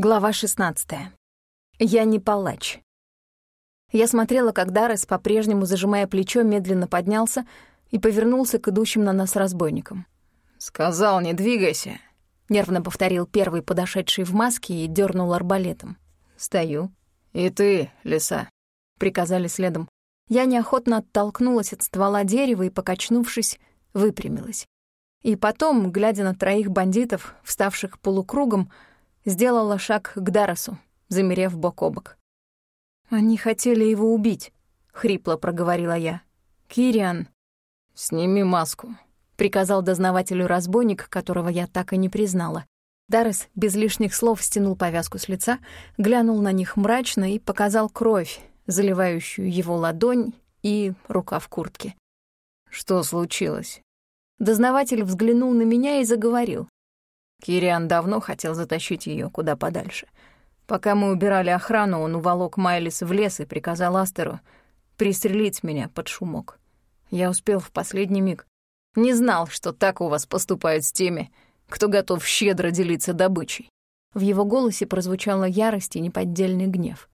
Глава 16. Я не палач. Я смотрела, как Даррес, по-прежнему зажимая плечо, медленно поднялся и повернулся к идущим на нас разбойникам. «Сказал, не двигайся», — нервно повторил первый подошедший в маске и дернул арбалетом. «Стою». «И ты, лиса», — приказали следом. Я неохотно оттолкнулась от ствола дерева и, покачнувшись, выпрямилась. И потом, глядя на троих бандитов, вставших полукругом, сделала шаг к Дарасу, замерев бок о бок. «Они хотели его убить», — хрипло проговорила я. «Кириан...» «Сними маску», — приказал дознавателю разбойник, которого я так и не признала. Даррес без лишних слов стянул повязку с лица, глянул на них мрачно и показал кровь, заливающую его ладонь и рука в куртке. «Что случилось?» Дознаватель взглянул на меня и заговорил. Кириан давно хотел затащить ее куда подальше. Пока мы убирали охрану, он уволок Майлис в лес и приказал Астеру пристрелить меня под шумок. Я успел в последний миг. Не знал, что так у вас поступают с теми, кто готов щедро делиться добычей. В его голосе прозвучала ярость и неподдельный гнев.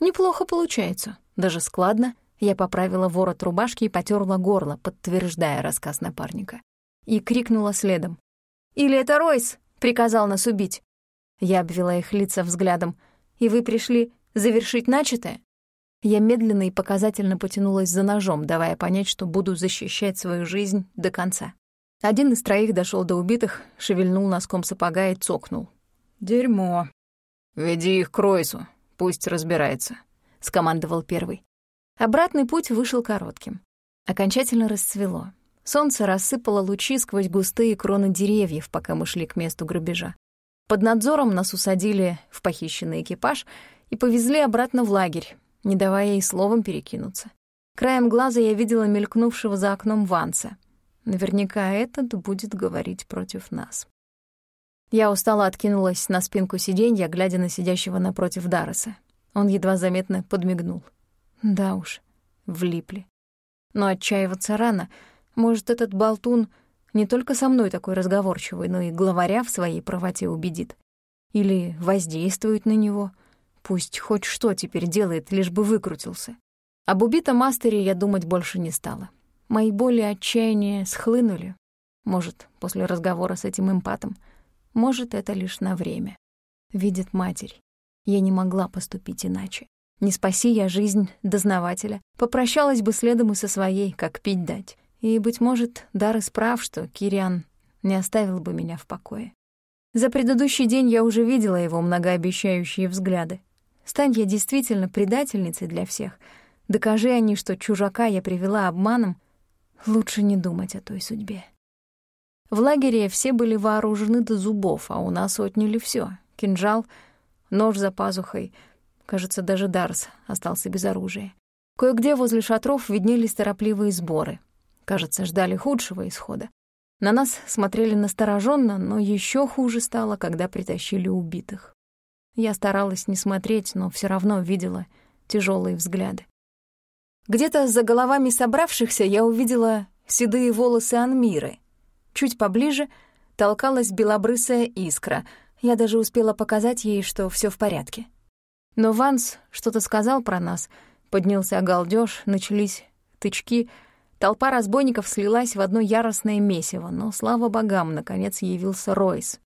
«Неплохо получается, даже складно». Я поправила ворот рубашки и потерла горло, подтверждая рассказ напарника. И крикнула следом. Или это Ройс приказал нас убить?» Я обвела их лица взглядом. «И вы пришли завершить начатое?» Я медленно и показательно потянулась за ножом, давая понять, что буду защищать свою жизнь до конца. Один из троих дошел до убитых, шевельнул носком сапога и цокнул. «Дерьмо. Веди их к Ройсу, пусть разбирается», — скомандовал первый. Обратный путь вышел коротким. Окончательно расцвело. Солнце рассыпало лучи сквозь густые кроны деревьев, пока мы шли к месту грабежа. Под надзором нас усадили в похищенный экипаж и повезли обратно в лагерь, не давая ей словом перекинуться. Краем глаза я видела мелькнувшего за окном Ванса. Наверняка этот будет говорить против нас. Я устало откинулась на спинку сиденья, глядя на сидящего напротив Дарреса. Он едва заметно подмигнул. Да уж, влипли. Но отчаиваться рано — может, этот болтун не только со мной такой разговорчивый, но и главаря в своей правоте убедит. Или воздействует на него. Пусть хоть что теперь делает, лишь бы выкрутился. Об убитом мастере я думать больше не стала. Мои боли и отчаяния схлынули. Может, после разговора с этим эмпатом. Может, это лишь на время. Видит матерь. Я не могла поступить иначе. Не спаси я жизнь дознавателя, попрощалась бы следом и со своей, как пить дать. И, быть может, Дар прав, что Кириан не оставил бы меня в покое. За предыдущий день я уже видела его многообещающие взгляды. Стань я действительно предательницей для всех, докажи они, что чужака я привела обманом, лучше не думать о той судьбе. В лагере все были вооружены до зубов, а у нас отняли все: кинжал, нож за пазухой. Кажется, даже Дарс остался без оружия. Кое-где возле шатров виднелись торопливые сборы — Кажется, ждали худшего исхода. На нас смотрели настороженно, но еще хуже стало, когда притащили убитых. Я старалась не смотреть, но все равно видела тяжелые взгляды. Где-то за головами собравшихся я увидела седые волосы Анмиры. Чуть поближе толкалась белобрысая искра. Я даже успела показать ей, что все в порядке. Но Ванс что-то сказал про нас. Поднялся галдёж, начались тычки — Толпа разбойников слилась в одно яростное месиво, но, слава богам, наконец явился Ройс.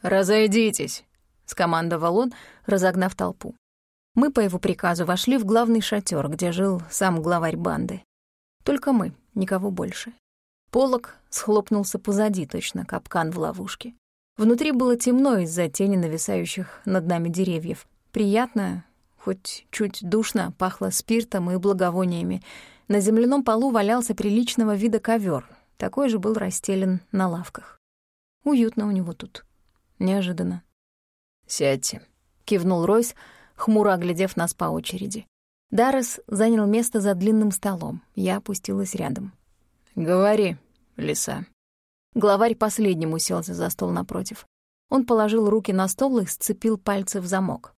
«Разойдитесь», — скомандовал он, разогнав толпу. Мы по его приказу вошли в главный шатер, где жил сам главарь банды. Только мы, никого больше. Полок схлопнулся позади, точно капкан в ловушке. Внутри было темно из-за тени нависающих над нами деревьев. Приятно, хоть чуть душно, пахло спиртом и благовониями, на земляном полу валялся приличного вида ковер, такой же был расстелен на лавках. Уютно у него тут. Неожиданно. «Сядьте», — кивнул Ройс, хмуро оглядев нас по очереди. Даррес занял место за длинным столом. Я опустилась рядом. «Говори, лиса». Главарь последним уселся за стол напротив. Он положил руки на стол и сцепил пальцы в замок.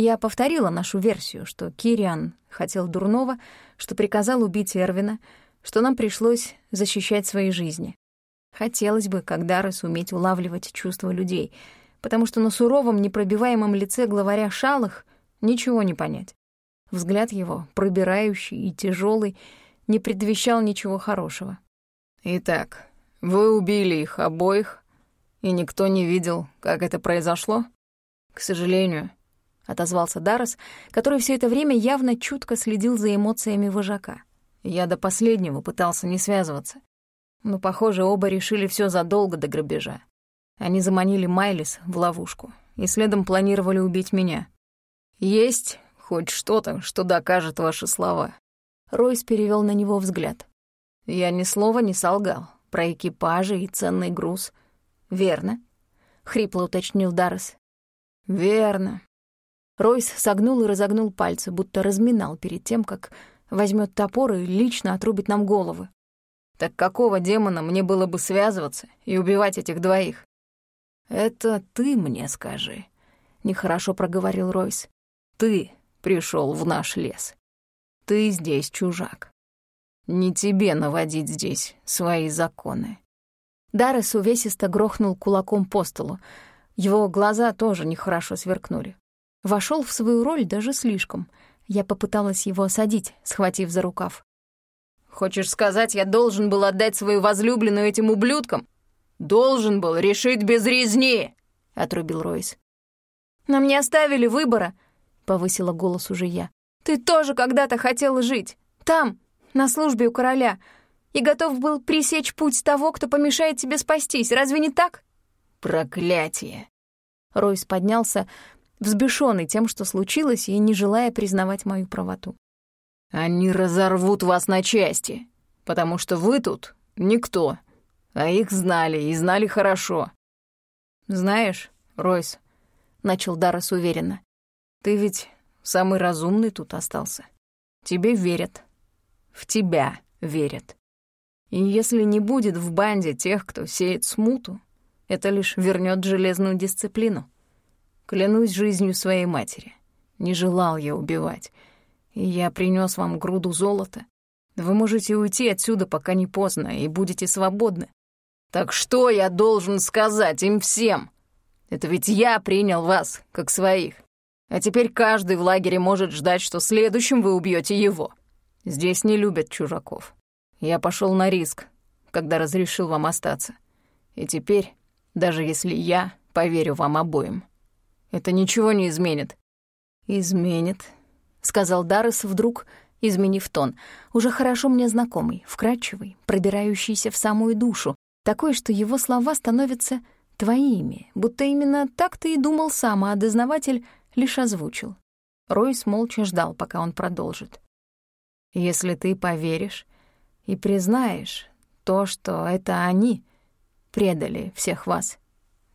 Я повторила нашу версию, что Кириан хотел дурного, что приказал убить Эрвина, что нам пришлось защищать свои жизни. Хотелось бы, как Дара, суметь улавливать чувства людей, потому что на суровом, непробиваемом лице главаря Шалых ничего не понять. Взгляд его, пробирающий и тяжелый, не предвещал ничего хорошего. «Итак, вы убили их обоих, и никто не видел, как это произошло?» «К сожалению», — отозвался Дарос, который все это время явно чутко следил за эмоциями вожака. «Я до последнего пытался не связываться. Но, похоже, оба решили все задолго до грабежа. Они заманили Майлис в ловушку и следом планировали убить меня. Есть хоть что-то, что докажет ваши слова?» Ройс перевел на него взгляд. «Я ни слова не солгал про экипажи и ценный груз. Верно?» — хрипло уточнил Даррес. «Верно». Ройс согнул и разогнул пальцы, будто разминал перед тем, как возьмет топор и лично отрубит нам головы. «Так какого демона мне было бы связываться и убивать этих двоих?» «Это ты мне скажи», — нехорошо проговорил Ройс. «Ты пришел в наш лес. Ты здесь чужак. Не тебе наводить здесь свои законы». Даррес увесисто грохнул кулаком по столу. Его глаза тоже нехорошо сверкнули. Вошел в свою роль даже слишком. Я попыталась его осадить, схватив за рукав. «Хочешь сказать, я должен был отдать свою возлюбленную этим ублюдкам? Должен был решить без резни!» — отрубил Ройс. «Нам не оставили выбора», — повысила голос уже я. «Ты тоже когда-то хотел жить. Там, на службе у короля и готов был пресечь путь того, кто помешает тебе спастись. Разве не так?» «Проклятие!» Ройс поднялся, взбешенный тем, что случилось, и не желая признавать мою правоту. «Они разорвут вас на части, потому что вы тут никто, а их знали и знали хорошо». «Знаешь, Ройс», — начал Даррес уверенно, — «ты ведь самый разумный тут остался. Тебе верят. В тебя верят. И если не будет в банде тех, кто сеет смуту, это лишь вернет железную дисциплину. Клянусь жизнью своей матери. Не желал я убивать. И я принес вам груду золота. Вы можете уйти отсюда, пока не поздно, и будете свободны. Так что я должен сказать им всем? Это ведь я принял вас, как своих. А теперь каждый в лагере может ждать, что следующим вы убьете его. Здесь не любят чужаков. Я пошел на риск, когда разрешил вам остаться. И теперь, даже если я поверю вам обоим, это ничего не изменит». «Изменит», — сказал Даррес вдруг, изменив тон, уже хорошо мне знакомый, вкрадчивый, пробирающийся в самую душу, такой, что его слова становятся твоими, будто именно так ты и думал сам, а дознаватель лишь озвучил. Ройс молча ждал, пока он продолжит. «Если ты поверишь, и признаешь то, что это они предали всех вас.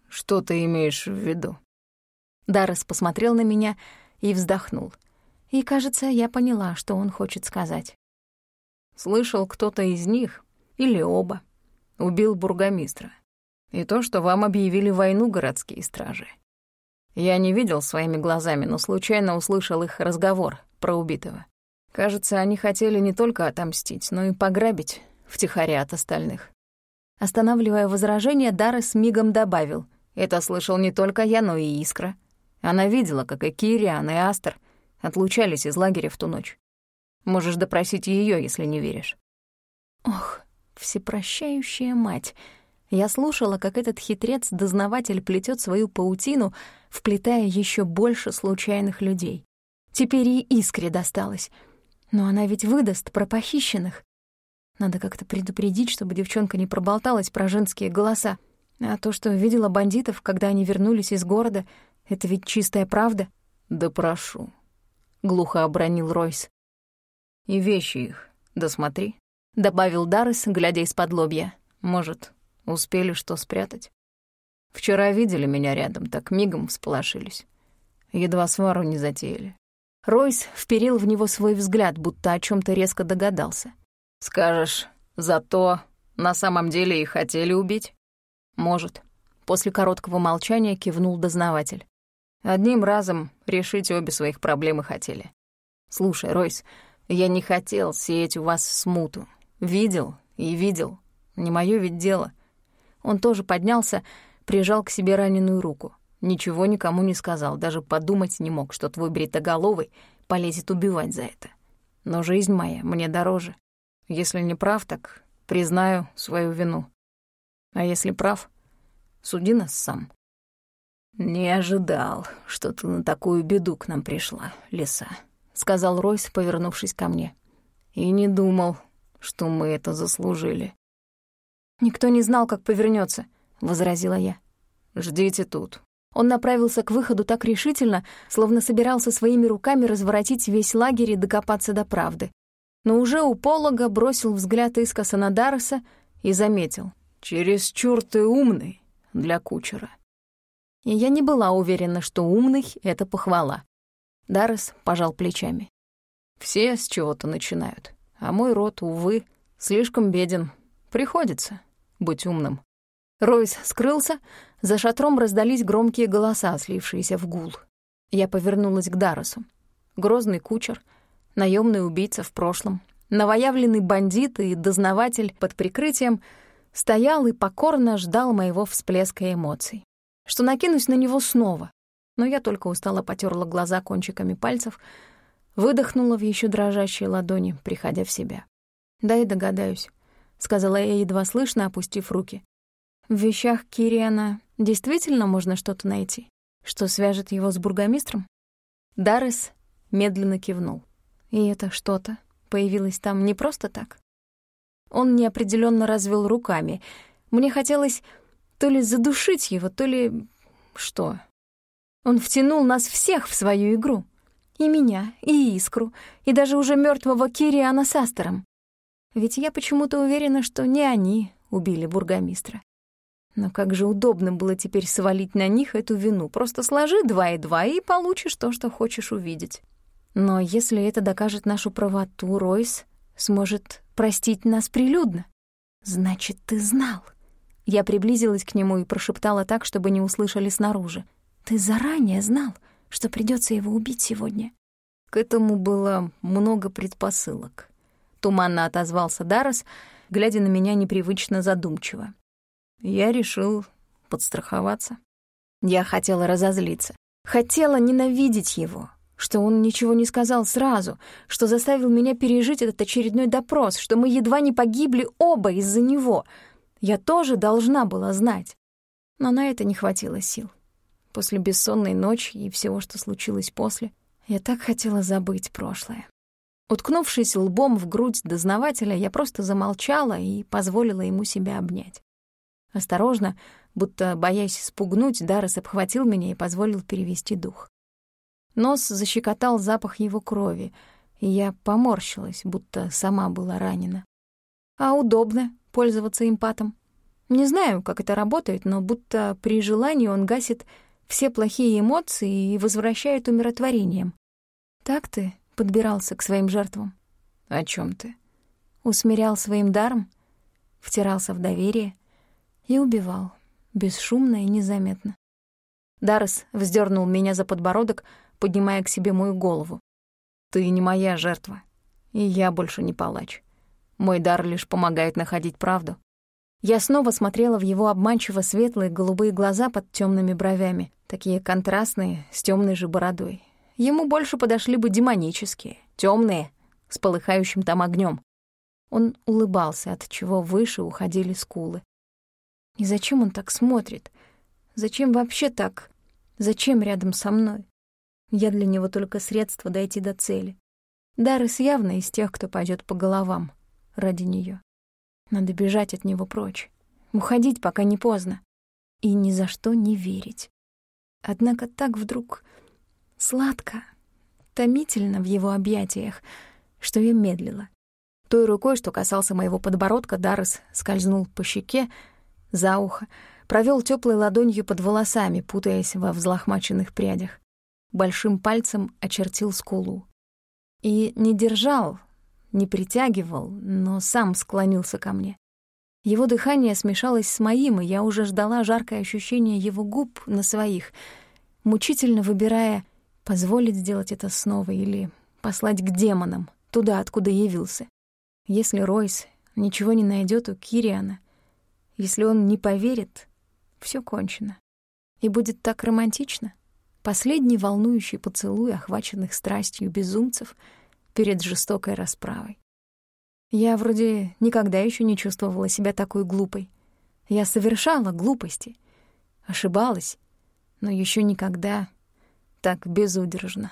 Что ты имеешь в виду? Даррес посмотрел на меня и вздохнул. И, кажется, я поняла, что он хочет сказать. Слышал, кто-то из них, или оба, убил бургомистра. И то, что вам объявили войну городские стражи. Я не видел своими глазами, но случайно услышал их разговор про убитого. Кажется, они хотели не только отомстить, но и пограбить втихаря от остальных. Останавливая возражение, Даррес мигом добавил. Это слышал не только я, но и Искра. Она видела, как и Кириан, и Астер отлучались из лагеря в ту ночь. Можешь допросить ее, если не веришь. Ох, всепрощающая мать. Я слушала, как этот хитрец-дознаватель плетет свою паутину, вплетая еще больше случайных людей. Теперь и Искре досталось — но она ведь выдаст про похищенных. Надо как-то предупредить, чтобы девчонка не проболталась про женские голоса. А то, что видела бандитов, когда они вернулись из города, это ведь чистая правда. «Да прошу», — глухо обронил Ройс. «И вещи их досмотри», — добавил Даррес, глядя из-под лобья. «Может, успели что спрятать? Вчера видели меня рядом, так мигом всполошились. Едва свару не затеяли. Ройс вперил в него свой взгляд, будто о чем то резко догадался. «Скажешь, зато на самом деле и хотели убить?» «Может». После короткого молчания кивнул дознаватель. Одним разом решить обе своих проблемы хотели. «Слушай, Ройс, я не хотел сеять у вас смуту. Видел и видел. Не моё ведь дело». Он тоже поднялся, прижал к себе раненую руку. Ничего никому не сказал, даже подумать не мог, что твой бритоголовый полезет убивать за это. Но жизнь моя мне дороже. Если не прав, так признаю свою вину. А если прав, суди нас сам. «Не ожидал, что ты на такую беду к нам пришла, лиса», — сказал Ройс, повернувшись ко мне. «И не думал, что мы это заслужили». «Никто не знал, как повернется, возразила я. «Ждите тут». Он направился к выходу так решительно, словно собирался своими руками разворотить весь лагерь и докопаться до правды. Но уже у полога бросил взгляд искоса на Дарреса и заметил. «Чересчур ты умный для кучера» и я не была уверена, что умный — это похвала. Даррес пожал плечами. «Все с чего-то начинают, а мой род, увы, слишком беден. Приходится быть умным». Ройс скрылся, за шатром раздались громкие голоса, слившиеся в гул. Я повернулась к Дарресу. Грозный кучер, наемный убийца в прошлом, новоявленный бандит и дознаватель под прикрытием стоял и покорно ждал моего всплеска эмоций что накинусь на него снова. Но я только устало потерла глаза кончиками пальцев, выдохнула в еще дрожащие ладони, приходя в себя. «Да и догадаюсь», — сказала я едва слышно, опустив руки. «В вещах Кириана действительно можно что-то найти, что свяжет его с бургомистром?» Даррес медленно кивнул. И это что-то появилось там не просто так. Он неопределенно развел руками. Мне хотелось то ли задушить его, то ли... что? Он втянул нас всех в свою игру. И меня, и Искру, и даже уже мертвого Кириана с Астером. Ведь я почему-то уверена, что не они убили бургомистра. Но как же удобно было теперь свалить на них эту вину. Просто сложи два и два и получишь то, что хочешь увидеть. Но если это докажет нашу правоту, Ройс сможет простить нас прилюдно. Значит, ты знал. Я приблизилась к нему и прошептала так, чтобы не услышали снаружи. «Ты заранее знал, что придется его убить сегодня?» К этому было много предпосылок. Туманно отозвался Дарос, глядя на меня непривычно задумчиво. Я решил подстраховаться. Я хотела разозлиться. Хотела ненавидеть его, что он ничего не сказал сразу, что заставил меня пережить этот очередной допрос, что мы едва не погибли оба из-за него — я тоже должна была знать. Но на это не хватило сил. После бессонной ночи и всего, что случилось после, я так хотела забыть прошлое. Уткнувшись лбом в грудь дознавателя, я просто замолчала и позволила ему себя обнять. Осторожно, будто боясь спугнуть, Даррес обхватил меня и позволил перевести дух. Нос защекотал запах его крови, и я поморщилась, будто сама была ранена. А удобно пользоваться импатом. Не знаю, как это работает, но будто при желании он гасит все плохие эмоции и возвращает умиротворением. Так ты подбирался к своим жертвам? О чем ты? Усмирял своим даром, втирался в доверие и убивал, бесшумно и незаметно. Даррес вздернул меня за подбородок, поднимая к себе мою голову. «Ты не моя жертва, и я больше не палач. Мой дар лишь помогает находить правду. Я снова смотрела в его обманчиво светлые голубые глаза под темными бровями, такие контрастные, с темной же бородой. Ему больше подошли бы демонические, темные, с полыхающим там огнем. Он улыбался, от чего выше уходили скулы. И зачем он так смотрит? Зачем вообще так? Зачем рядом со мной? Я для него только средство дойти до цели. Даррес явно из тех, кто пойдет по головам ради нее. Надо бежать от него прочь, уходить, пока не поздно, и ни за что не верить. Однако так вдруг сладко, томительно в его объятиях, что я медлила. Той рукой, что касался моего подбородка, Даррес скользнул по щеке, за ухо, провел теплой ладонью под волосами, путаясь во взлохмаченных прядях. Большим пальцем очертил скулу. И не держал, не притягивал, но сам склонился ко мне. Его дыхание смешалось с моим, и я уже ждала жаркое ощущение его губ на своих, мучительно выбирая, позволить сделать это снова или послать к демонам, туда, откуда явился. Если Ройс ничего не найдет у Кириана, если он не поверит, все кончено. И будет так романтично. Последний волнующий поцелуй охваченных страстью безумцев перед жестокой расправой. Я вроде никогда еще не чувствовала себя такой глупой. Я совершала глупости, ошибалась, но еще никогда так безудержно.